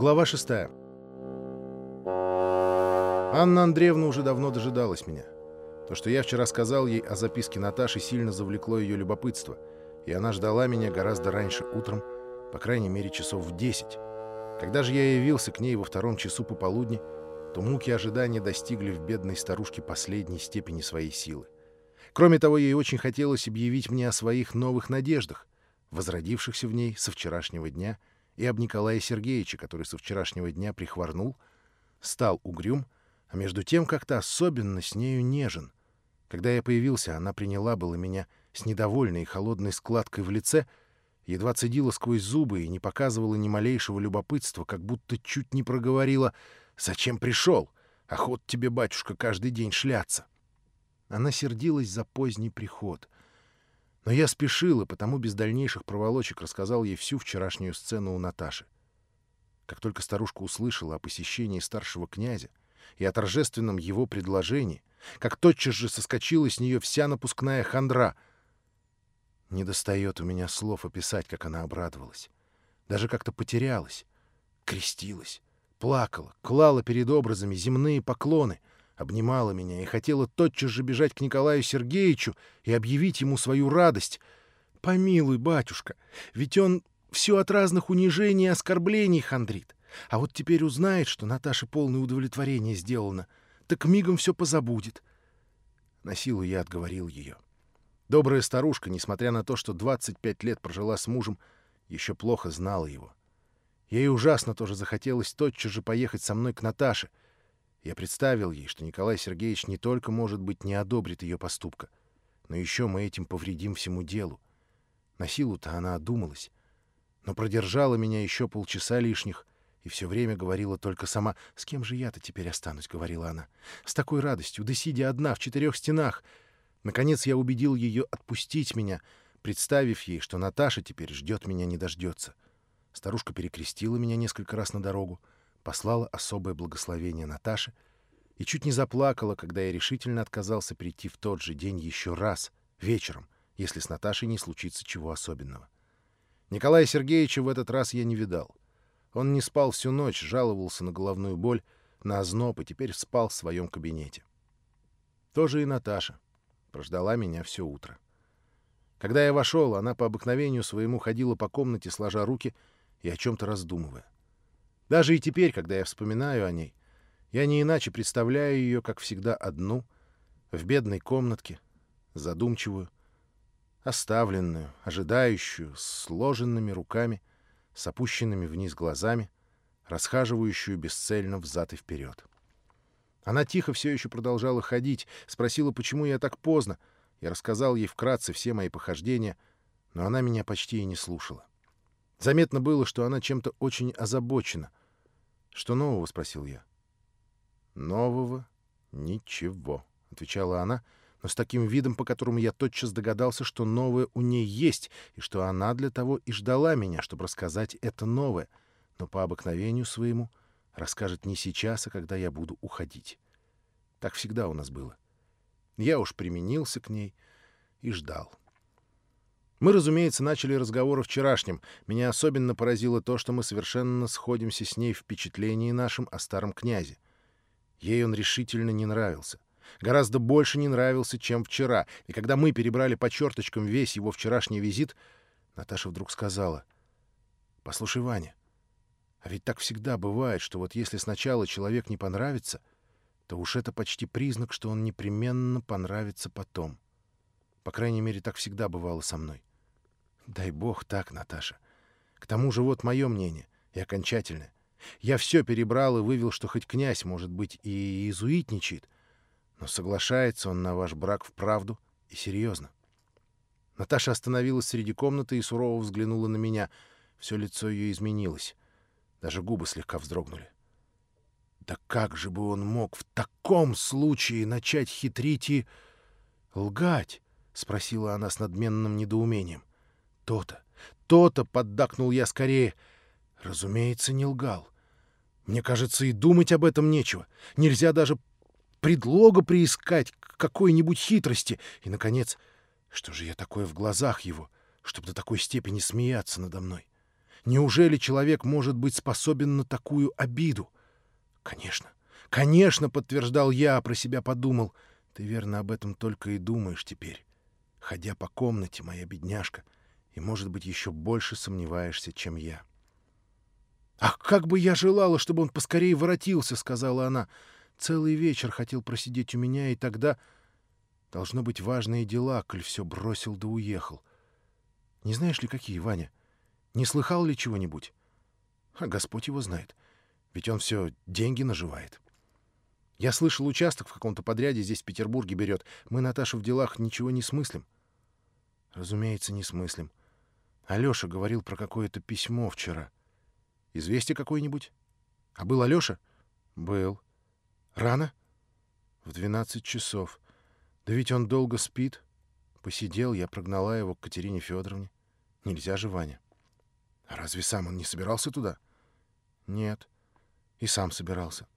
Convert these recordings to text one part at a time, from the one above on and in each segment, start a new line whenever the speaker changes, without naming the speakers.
Глава шестая. Анна Андреевна уже давно дожидалась меня. То, что я вчера сказал ей о записке Наташи, сильно завлекло ее любопытство, и она ждала меня гораздо раньше утром, по крайней мере часов в десять. Когда же я явился к ней во втором часу пополудни, то муки ожидания достигли в бедной старушке последней степени своей силы. Кроме того, ей очень хотелось объявить мне о своих новых надеждах, возродившихся в ней со вчерашнего дня — и об Николае Сергеевиче, который со вчерашнего дня прихворнул, стал угрюм, а между тем как-то особенно с нею нежен. Когда я появился, она приняла было меня с недовольной и холодной складкой в лице, едва цедила сквозь зубы и не показывала ни малейшего любопытства, как будто чуть не проговорила «Зачем пришел? Охот тебе, батюшка, каждый день шляться». Она сердилась за поздний приход — но я спешил и потому без дальнейших проволочек рассказал ей всю вчерашнюю сцену у Наташи. Как только старушка услышала о посещении старшего князя и о торжественном его предложении, как тотчас же соскочила с нее вся напускная хандра. Не достает у меня слов описать, как она обрадовалась. Даже как-то потерялась, крестилась, плакала, клала перед образами земные поклоны — обнимала меня и хотела тотчас же бежать к Николаю Сергеевичу и объявить ему свою радость. «Помилуй, батюшка, ведь он все от разных унижений и оскорблений хандрит. А вот теперь узнает, что Наташе полное удовлетворение сделано, так мигом все позабудет». На силу я отговорил ее. Добрая старушка, несмотря на то, что 25 лет прожила с мужем, еще плохо знала его. Ей ужасно тоже захотелось тотчас же поехать со мной к Наташе — я представил ей, что Николай Сергеевич не только, может быть, не одобрит ее поступка, но еще мы этим повредим всему делу. На силу-то она одумалась, но продержала меня еще полчаса лишних и все время говорила только сама. «С кем же я-то теперь останусь?» — говорила она. «С такой радостью, да сидя одна в четырех стенах». Наконец я убедил ее отпустить меня, представив ей, что Наташа теперь ждет меня не дождется. Старушка перекрестила меня несколько раз на дорогу, послала особое благословение Наташе и чуть не заплакала, когда я решительно отказался прийти в тот же день еще раз, вечером, если с Наташей не случится чего особенного. Николая Сергеевича в этот раз я не видал. Он не спал всю ночь, жаловался на головную боль, на озноб и теперь спал в своем кабинете. Тоже и Наташа. Прождала меня все утро. Когда я вошел, она по обыкновению своему ходила по комнате, сложа руки и о чем-то раздумывая. Даже и теперь, когда я вспоминаю о ней, я не иначе представляю ее, как всегда, одну, в бедной комнатке, задумчивую, оставленную, ожидающую, с сложенными руками, с опущенными вниз глазами, расхаживающую бесцельно взад и вперед. Она тихо все еще продолжала ходить, спросила, почему я так поздно. Я рассказал ей вкратце все мои похождения, но она меня почти и не слушала. Заметно было, что она чем-то очень озабочена — «Что нового?» — спросил я. «Нового? Ничего», — отвечала она, но с таким видом, по которому я тотчас догадался, что новое у ней есть, и что она для того и ждала меня, чтобы рассказать это новое, но по обыкновению своему расскажет не сейчас, а когда я буду уходить. Так всегда у нас было. Я уж применился к ней и ждал. Мы, разумеется, начали разговор о вчерашнем. Меня особенно поразило то, что мы совершенно сходимся с ней в впечатлении нашем о старом князе. Ей он решительно не нравился. Гораздо больше не нравился, чем вчера. И когда мы перебрали по черточкам весь его вчерашний визит, Наташа вдруг сказала, «Послушай, Ваня, а ведь так всегда бывает, что вот если сначала человек не понравится, то уж это почти признак, что он непременно понравится потом. По крайней мере, так всегда бывало со мной. Дай бог так, Наташа. К тому же вот мое мнение, и окончательное. Я все перебрал и вывел, что хоть князь, может быть, и иезуитничает, но соглашается он на ваш брак вправду и серьезно. Наташа остановилась среди комнаты и сурово взглянула на меня. Все лицо ее изменилось. Даже губы слегка вздрогнули. Да как же бы он мог в таком случае начать хитрить и лгать? — спросила она с надменным недоумением. То-то, то-то, поддакнул я скорее. Разумеется, не лгал. Мне кажется, и думать об этом нечего. Нельзя даже предлога приискать к какой-нибудь хитрости. И, наконец, что же я такое в глазах его? чтобы до такой степени смеяться надо мной? Неужели человек может быть способен на такую обиду? Конечно, конечно, подтверждал я, а про себя подумал. Ты верно об этом только и думаешь теперь, ходя по комнате, моя бедняжка, и, может быть, еще больше сомневаешься, чем я. «Ах, как бы я желала, чтобы он поскорее воротился!» — сказала она. «Целый вечер хотел просидеть у меня, и тогда...» «Должно быть важные дела, коль все бросил да уехал. Не знаешь ли, какие, Ваня? Не слыхал ли чего-нибудь? А Господь его знает. Ведь он все деньги наживает. Я слышал, участок в каком-то подряде здесь в Петербурге берет. Мы, Наташа, в делах ничего не смыслим. Разумеется, не смыслим. Алёша говорил про какое-то письмо вчера. Известие какое-нибудь? А был Алёша? Был. Рано? В двенадцать часов. Да ведь он долго спит. Посидел, я прогнала его к Катерине Федоровне. Нельзя же, Ваня. А разве сам он не собирался туда? Нет. И сам собирался.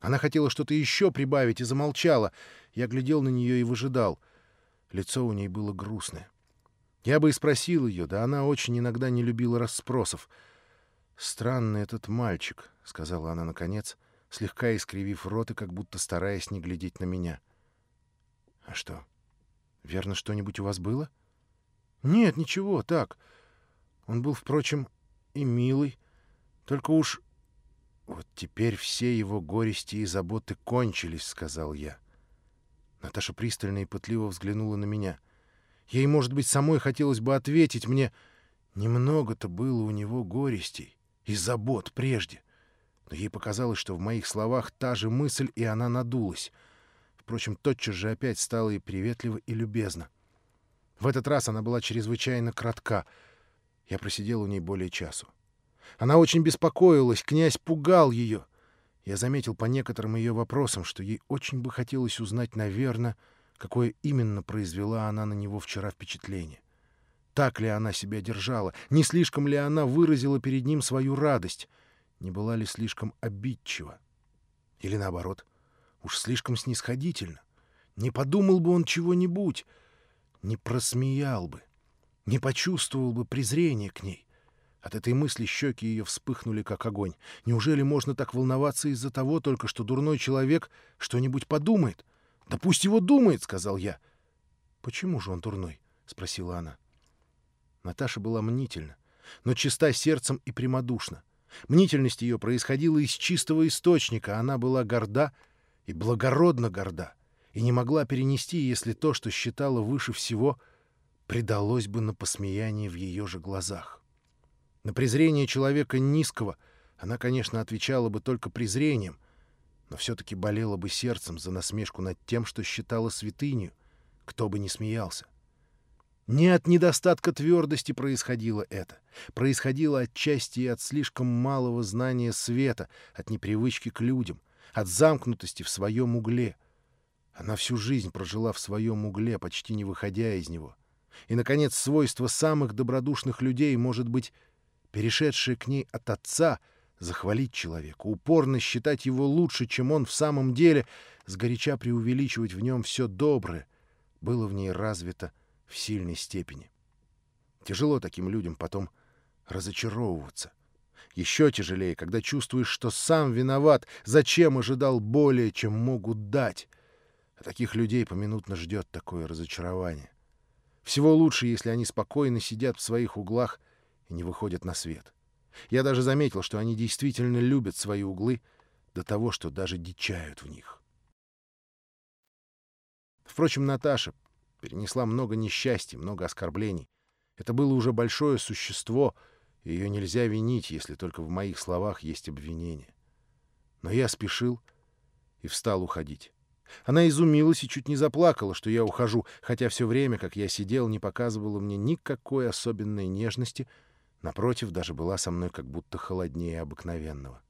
Она хотела что-то еще прибавить и замолчала. Я глядел на нее и выжидал. Лицо у ней было грустное. Я бы и спросил ее, да она очень иногда не любила расспросов. «Странный этот мальчик», — сказала она наконец, слегка искривив рот и как будто стараясь не глядеть на меня. «А что, верно, что-нибудь у вас было?» «Нет, ничего, так. Он был, впрочем, и милый. Только уж... Вот теперь все его горести и заботы кончились, — сказал я. Наташа пристально и пытливо взглянула на меня. Ей, может быть, самой хотелось бы ответить мне. Немного-то было у него горестей и забот прежде. Но ей показалось, что в моих словах та же мысль, и она надулась. Впрочем, тотчас же опять стала и приветлива, и любезна. В этот раз она была чрезвычайно кратка — я просидел у ней более часу. Она очень беспокоилась, князь пугал ее. Я заметил по некоторым ее вопросам, что ей очень бы хотелось узнать, наверное, какое именно произвела она на него вчера впечатление. Так ли она себя держала? Не слишком ли она выразила перед ним свою радость? Не была ли слишком обидчива? Или наоборот, уж слишком снисходительно? Не подумал бы он чего-нибудь, не просмеял бы не почувствовал бы презрения к ней. От этой мысли щеки ее вспыхнули, как огонь. Неужели можно так волноваться из-за того только, что дурной человек что-нибудь подумает? «Да пусть его думает», — сказал я. «Почему же он дурной?» — спросила она. Наташа была мнительна, но чиста сердцем и прямодушна. Мнительность ее происходила из чистого источника, она была горда и благородно горда, и не могла перенести, если то, что считала выше всего — предалось бы на посмеяние в ее же глазах. На презрение человека низкого она, конечно, отвечала бы только презрением, но все-таки болела бы сердцем за насмешку над тем, что считала святынью, кто бы ни смеялся. Не от недостатка твердости происходило это. Происходило отчасти и от слишком малого знания света, от непривычки к людям, от замкнутости в своем угле. Она всю жизнь прожила в своем угле, почти не выходя из него. И, наконец, свойство самых добродушных людей может быть перешедшее к ней от отца, захвалить человека, упорно считать его лучше, чем он в самом деле, сгоряча преувеличивать в нем все доброе, было в ней развито в сильной степени. Тяжело таким людям потом разочаровываться. Еще тяжелее, когда чувствуешь, что сам виноват, зачем ожидал более, чем могут дать. А таких людей поминутно ждет такое разочарование. Всего лучше, если они спокойно сидят в своих углах и не выходят на свет. Я даже заметил, что они действительно любят свои углы до того, что даже дичают в них. Впрочем, Наташа перенесла много несчастий, много оскорблений. Это было уже большое существо, и ее нельзя винить, если только в моих словах есть обвинение. Но я спешил и встал уходить. Она изумилась и чуть не заплакала, что я ухожу, хотя все время, как я сидел, не показывала мне никакой особенной нежности, напротив, даже была со мной как будто холоднее обыкновенного.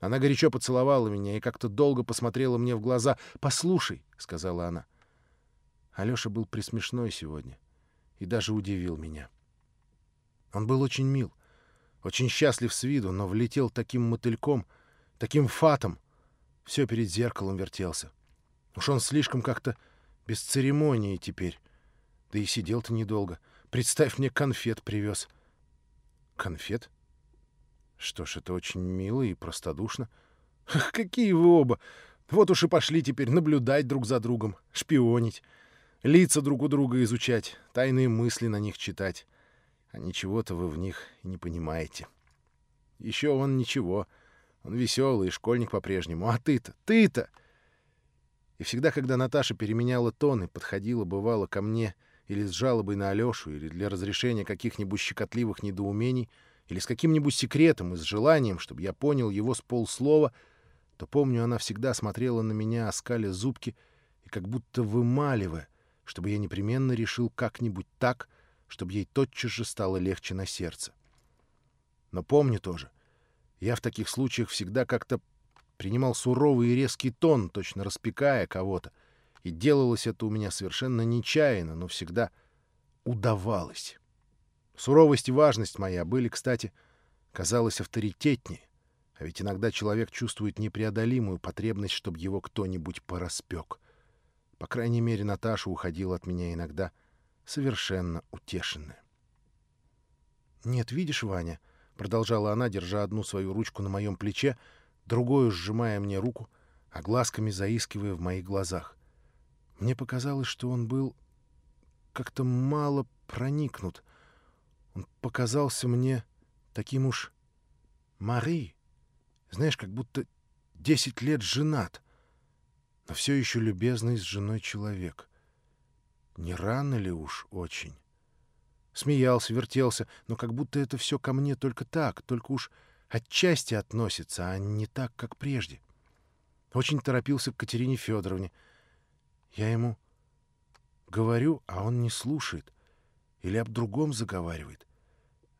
Она горячо поцеловала меня и как-то долго посмотрела мне в глаза. «Послушай», — сказала она. Алёша был присмешной сегодня и даже удивил меня. Он был очень мил, очень счастлив с виду, но влетел таким мотыльком, таким фатом, все перед зеркалом вертелся. Уж он слишком как-то без церемонии теперь. Да и сидел-то недолго. Представь, мне конфет привез. Конфет? Что ж, это очень мило и простодушно. Какие вы оба! Вот уж и пошли теперь наблюдать друг за другом, шпионить, лица друг у друга изучать, тайные мысли на них читать. А ничего-то вы в них не понимаете. Еще он ничего. Он веселый, школьник по-прежнему. А ты-то, ты-то... И всегда, когда Наташа переменяла тон и подходила, бывало, ко мне или с жалобой на Алёшу, или для разрешения каких-нибудь щекотливых недоумений, или с каким-нибудь секретом и с желанием, чтобы я понял его с полслова, то, помню, она всегда смотрела на меня, оскаля зубки, и как будто вымаливая, чтобы я непременно решил как-нибудь так, чтобы ей тотчас же стало легче на сердце. Но помню тоже, я в таких случаях всегда как-то принимал суровый и резкий тон, точно распекая кого-то, и делалось это у меня совершенно нечаянно, но всегда удавалось. Суровость и важность моя были, кстати, казалось, авторитетнее, а ведь иногда человек чувствует непреодолимую потребность, чтобы его кто-нибудь пораспек. По крайней мере, Наташа уходила от меня иногда совершенно утешенная. «Нет, видишь, Ваня», — продолжала она, держа одну свою ручку на моем плече, другую сжимая мне руку, а глазками заискивая в моих глазах. Мне показалось, что он был как-то мало проникнут. Он показался мне таким уж Мари, знаешь, как будто десять лет женат, но все еще любезный с женой человек. Не рано ли уж очень? Смеялся, вертелся, но как будто это все ко мне только так, только уж отчасти относится, а не так, как прежде. Очень торопился к Катерине Федоровне. Я ему говорю, а он не слушает. Или об другом заговаривает.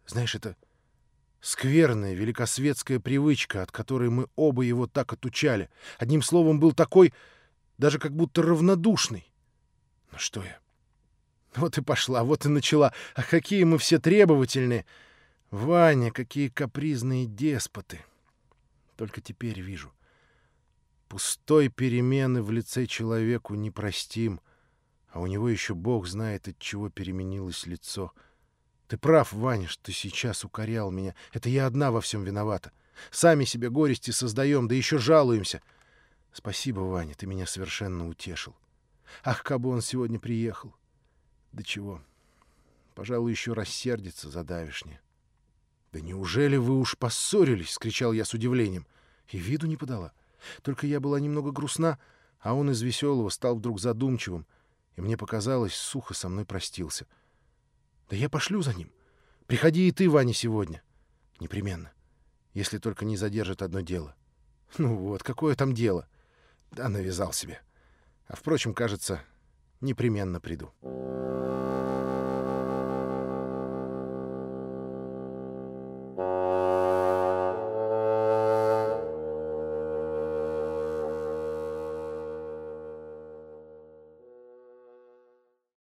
Знаешь, это скверная великосветская привычка, от которой мы оба его так отучали. Одним словом, был такой, даже как будто равнодушный. Ну что я? Вот и пошла, вот и начала. А какие мы все требовательные! Ваня, какие капризные деспоты! Только теперь вижу. Пустой перемены в лице человеку непростим, а у него еще Бог знает, от чего переменилось лицо. Ты прав, Ваня, что сейчас укорял меня. Это я одна во всем виновата. Сами себе горести создаем, да еще жалуемся. Спасибо, Ваня, ты меня совершенно утешил. Ах, как бы он сегодня приехал. Да чего? Пожалуй, еще рассердится за давишнее. «Да неужели вы уж поссорились?» — скричал я с удивлением. И виду не подала. Только я была немного грустна, а он из веселого стал вдруг задумчивым, и мне показалось, сухо со мной простился. «Да я пошлю за ним. Приходи и ты, Ваня, сегодня. Непременно. Если только не задержит одно дело». «Ну вот, какое там дело?» Да, навязал себе. А, впрочем, кажется, непременно приду.